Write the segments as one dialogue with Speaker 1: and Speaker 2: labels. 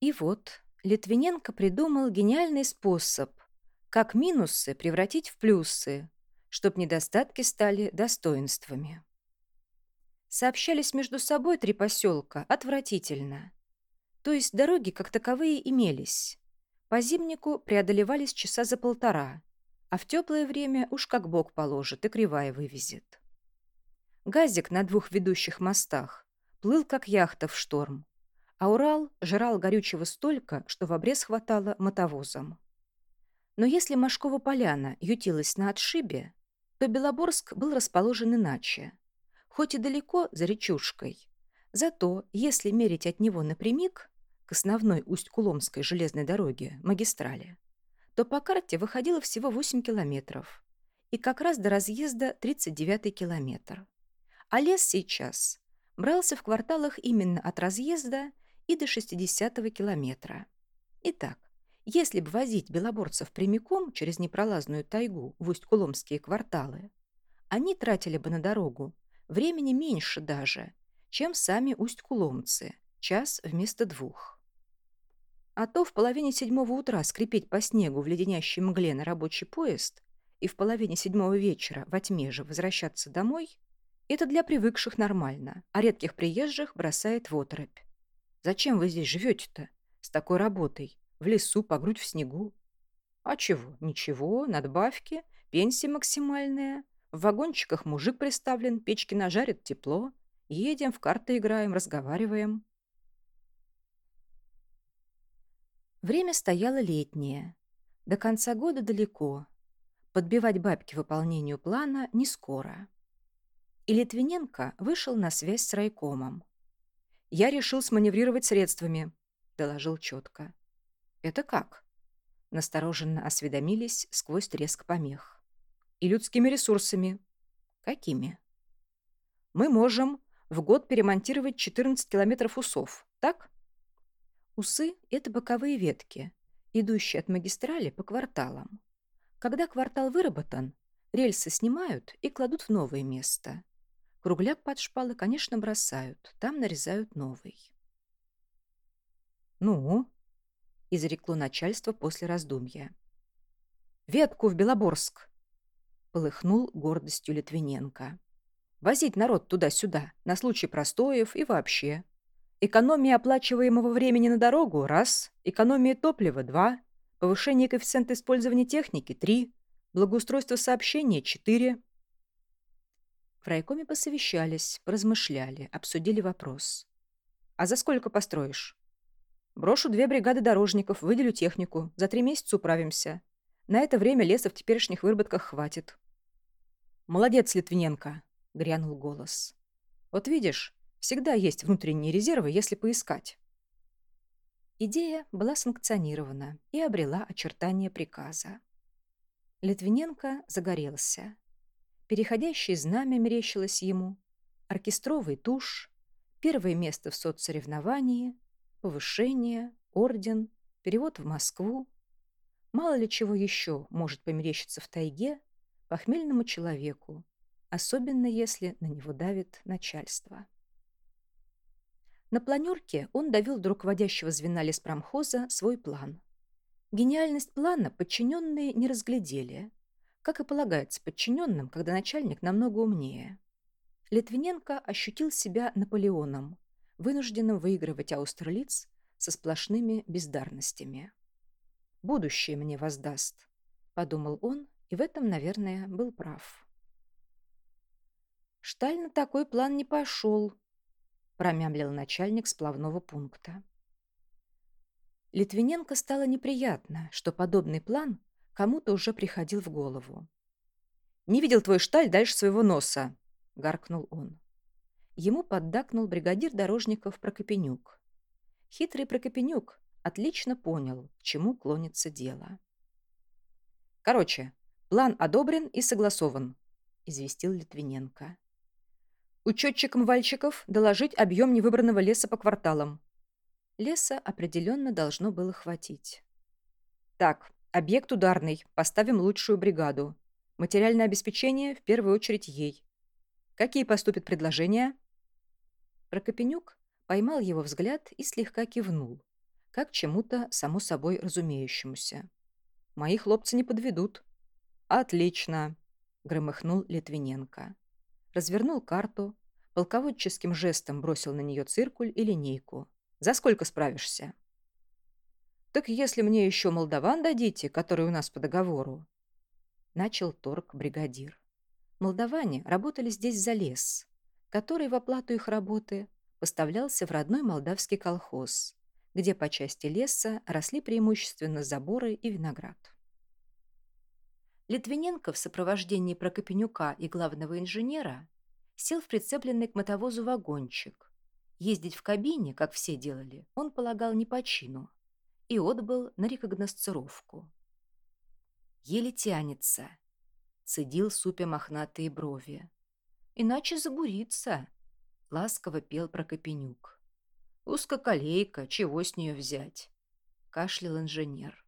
Speaker 1: И вот Литвиненко придумал гениальный способ, как минусы превратить в плюсы, чтобы недостатки стали достоинствами. Сообщались между собой три поселка отвратительно. То есть дороги как таковые имелись. По зимнику преодолевались часа за полтора, а в теплое время уж как бог положит и кривая вывезет. Газик на двух ведущих мостах плыл как яхта в шторм, а Урал жрал горючего столько, что в обрез хватало мотовозом. Но если Машкова поляна ютилась на отшибе, то Белоборск был расположен иначе, хоть и далеко за речушкой. Зато, если мерить от него напрямик, к основной Усть-Куломской железной дороге, магистрали, то по карте выходило всего 8 километров, и как раз до разъезда 39 километр. А лес сейчас брался в кварталах именно от разъезда и до 60 километра. Итак, если бы возить белоборцев прямиком через непролазную тайгу в Усть-Куломские кварталы, они тратили бы на дорогу времени меньше даже, чем сами Усть-Куломцы, час вместо двух. А то в половине седьмого утра скрипеть по снегу в леденящей мгле на рабочий поезд и в половине седьмого вечера во тьме же возвращаться домой – это для привыкших нормально, а редких приезжих бросает в оторопь. Зачем вы здесь живете-то? С такой работой? В лесу, по грудь в снегу? А чего? Ничего, надбавки, пенсия максимальная. В вагончиках мужик приставлен, печки нажарят, тепло. Едем, в карты играем, разговариваем. Время стояло летнее. До конца года далеко. Подбивать бабки выполнению плана не скоро. И Литвиненко вышел на связь с райкомом. «Я решил сманеврировать средствами», — доложил четко. «Это как?» Настороженно осведомились сквозь треск помех. «И людскими ресурсами». «Какими?» «Мы можем в год перемонтировать 14 километров усов, так?» Усы — это боковые ветки, идущие от магистрали по кварталам. Когда квартал выработан, рельсы снимают и кладут в новое место. Кругляк под шпалы, конечно, бросают, там нарезают новый. «Ну?» — изрекло начальство после раздумья. «Ветку в Белоборск!» — полыхнул гордостью Литвиненко. «Возить народ туда-сюда, на случай простоев и вообще. Экономия оплачиваемого времени на дорогу – раз, экономия топлива – два, повышение коэффициента использования техники – три, благоустройство сообщения – четыре». В райкоме посовещались, поразмышляли, обсудили вопрос. «А за сколько построишь?» Брошу две бригады дорожников, выделю технику. За три месяца управимся. На это время леса в теперешних выработках хватит. «Молодец, Литвиненко!» — грянул голос. «Вот видишь, всегда есть внутренние резервы, если поискать». Идея была санкционирована и обрела очертания приказа. Литвиненко загорелся. Переходящее знамя мерещилось ему, оркестровый тушь, первое место в соцсоревновании — повышение, орден, перевод в Москву. Мало ли чего еще может померещиться в тайге похмельному человеку, особенно если на него давит начальство. На планерке он довел до руководящего звена леспромхоза свой план. Гениальность плана подчиненные не разглядели, как и полагается подчиненным, когда начальник намного умнее. Литвиненко ощутил себя Наполеоном, вынужденным выигрывать Аустерлиц со сплошными бездарностями. «Будущее мне воздаст», — подумал он, и в этом, наверное, был прав. «Шталь на такой план не пошел», — промямлил начальник сплавного пункта. Литвиненко стало неприятно, что подобный план кому-то уже приходил в голову. «Не видел твой шталь дальше своего носа», — гаркнул он. Ему поддакнул бригадир дорожников Прокопенюк. Хитрый Прокопенюк отлично понял, к чему клонится дело. «Короче, план одобрен и согласован», — известил Литвиненко. «Учетчикам вальчиков доложить объем невыбранного леса по кварталам». Леса определенно должно было хватить. «Так, объект ударный, поставим лучшую бригаду. Материальное обеспечение в первую очередь ей. Какие поступят предложения?» Прокопенюк поймал его взгляд и слегка кивнул, как чему-то само собой разумеющемуся. «Мои хлопцы не подведут». «Отлично!» — громыхнул Литвиненко. Развернул карту, полководческим жестом бросил на нее циркуль и линейку. «За сколько справишься?» «Так если мне еще молдаван дадите, который у нас по договору?» Начал торг бригадир. Молдаване работали здесь за лес, который в оплату их работы поставлялся в родной молдавский колхоз, где по части леса росли преимущественно заборы и виноград. Литвиненко в сопровождении Прокопенюка и главного инженера сел в прицепленный к мотовозу вагончик. Ездить в кабине, как все делали, он полагал не по чину и отбыл на рекогносцировку. Еле тянется, цедил супя мохнатые брови. Иначе забурится, ласково пел Прокопенюк. Узкоколейка, чего с нее взять? Кашлял инженер.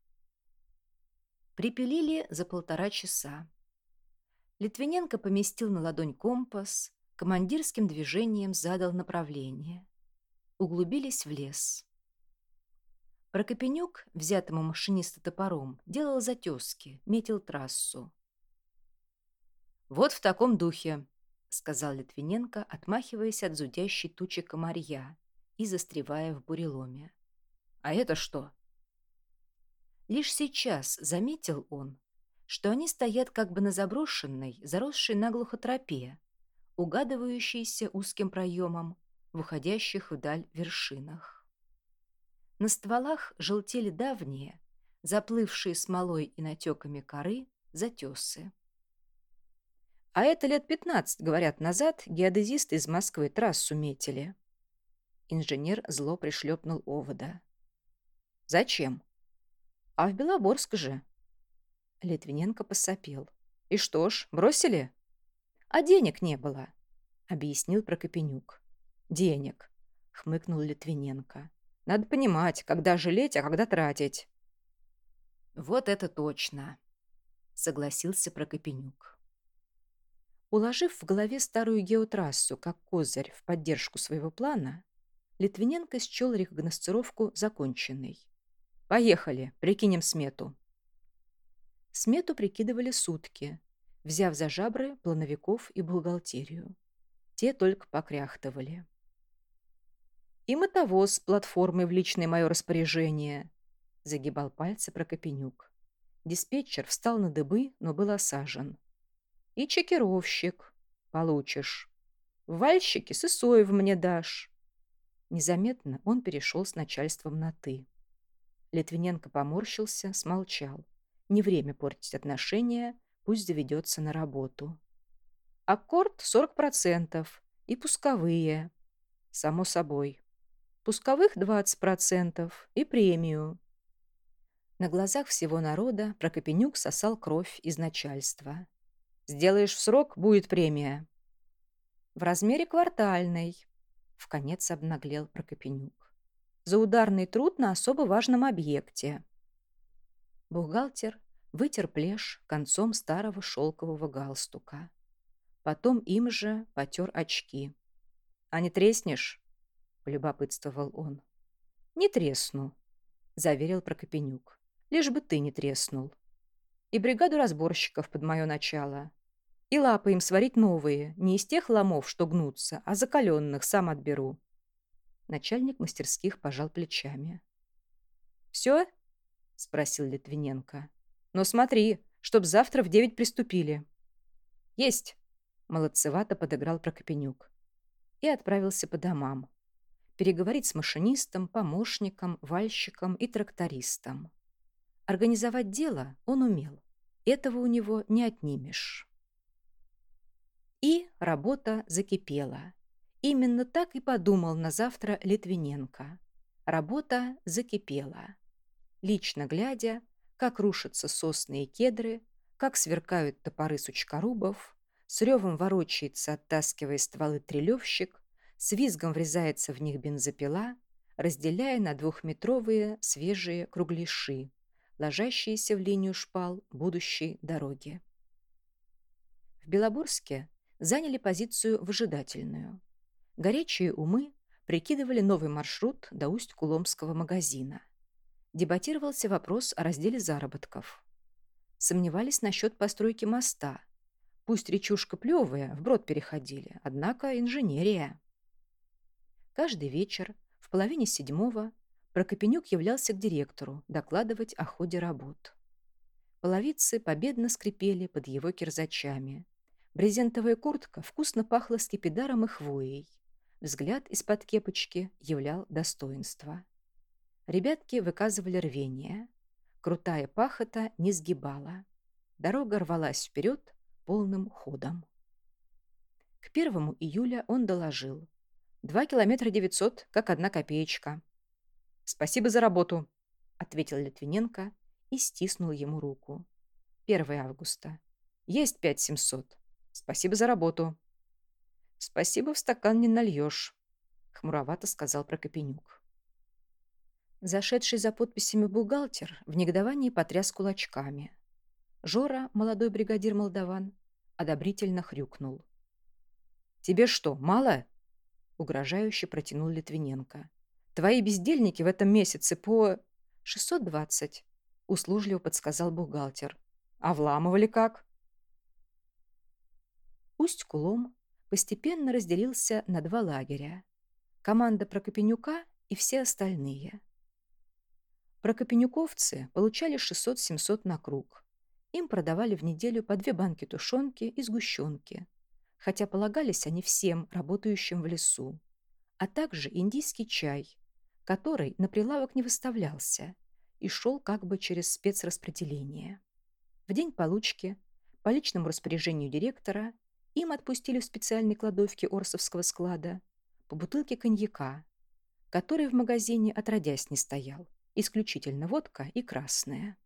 Speaker 1: Припилили за полтора часа. Литвиненко поместил на ладонь компас, командирским движением задал направление. Углубились в лес. Прокопенюк, взятому машиниста топором, делал затески, метил трассу. «Вот в таком духе», — сказал Литвиненко, отмахиваясь от зудящей тучи комарья и застревая в буреломе. «А это что?» Лишь сейчас заметил он, что они стоят как бы на заброшенной, заросшей наглухо тропе, угадывающейся узким проемом в уходящих вдаль вершинах. На стволах желтели давние, заплывшие смолой и натеками коры, затесы. А это лет пятнадцать, говорят, назад геодезисты из Москвы трассу метили. Инженер зло пришлепнул овода. «Зачем?» А в Белоборск же. Литвиненко посопел. И что ж, бросили? А денег не было, объяснил Прокопенюк. Денег, хмыкнул Литвиненко. Надо понимать, когда жалеть, а когда тратить. Вот это точно, согласился Прокопенюк. Уложив в голове старую геотрассу как козырь в поддержку своего плана, Литвиненко счел рекогносцировку законченной. Поехали, прикинем смету. Смету прикидывали сутки, взяв за жабры плановиков и бухгалтерию. Те только покряхтывали. «И мотовоз с платформой в личное мое распоряжение», — загибал пальцы Прокопенюк. Диспетчер встал на дыбы, но был осажен. «И чекировщик. Получишь. Вальщики с Исоев мне дашь». Незаметно он перешел с начальством на «ты». Литвиненко поморщился, смолчал. Не время портить отношения, пусть заведется на работу. Аккорд 40% и пусковые. Само собой. Пусковых 20% и премию. На глазах всего народа Прокопенюк сосал кровь из начальства. «Сделаешь в срок — будет премия». «В размере квартальной», — в конец обнаглел Прокопенюк за ударный труд на особо важном объекте. Бухгалтер вытер плешь концом старого шелкового галстука. Потом им же потер очки. «А не треснешь?» — полюбопытствовал он. «Не тресну», — заверил Прокопенюк. «Лишь бы ты не треснул. И бригаду разборщиков под мое начало. И лапы им сварить новые, не из тех ломов, что гнутся, а закаленных сам отберу. Начальник мастерских пожал плечами. «Все?» — спросил Литвиненко. «Но смотри, чтоб завтра в девять приступили». «Есть!» — молодцевато подыграл Прокопенюк. И отправился по домам. Переговорить с машинистом, помощником, вальщиком и трактористом. Организовать дело он умел. Этого у него не отнимешь. И работа закипела. Именно так и подумал на завтра Литвиненко. Работа закипела. Лично глядя, как рушатся сосны и кедры, как сверкают топоры сучкорубов, с ревом ворочается, оттаскивая стволы трелевщик, с визгом врезается в них бензопила, разделяя на двухметровые свежие кругляши, ложащиеся в линию шпал будущей дороги. В Белоборске заняли позицию выжидательную. Горячие умы прикидывали новый маршрут до Усть-Куломского магазина. Дебатировался вопрос о разделе заработков. Сомневались насчет постройки моста. Пусть речушка плевая, вброд переходили, однако инженерия. Каждый вечер в половине седьмого Прокопенюк являлся к директору докладывать о ходе работ. Половицы победно скрипели под его кирзачами. Брезентовая куртка вкусно пахла скипидаром и хвоей. Взгляд из-под кепочки являл достоинство. Ребятки выказывали рвение. Крутая пахота не сгибала. Дорога рвалась вперед полным ходом. К первому июля он доложил. «Два километра девятьсот, как одна копеечка». «Спасибо за работу», — ответил Литвиненко и стиснул ему руку. «1 августа. Есть пять семьсот. Спасибо за работу». «Спасибо, в стакан не нальешь», — хмуровато сказал Прокопенюк. Зашедший за подписями бухгалтер в негодовании потряс кулачками. Жора, молодой бригадир молдаван, одобрительно хрюкнул. «Тебе что, мало?» — угрожающе протянул Литвиненко. «Твои бездельники в этом месяце по...» «Шестьсот двадцать», — услужливо подсказал бухгалтер. «А вламывали как?» Усть-Кулом постепенно разделился на два лагеря. Команда Прокопенюка и все остальные — Прокопенюковцы получали 600-700 на круг. Им продавали в неделю по две банки тушенки и сгущенки, хотя полагались они всем, работающим в лесу, а также индийский чай, который на прилавок не выставлялся и шел как бы через спецраспределение. В день получки, по личному распоряжению директора, им отпустили в специальной кладовке Орсовского склада по бутылке коньяка, который в магазине отродясь не стоял исключительно водка и красная.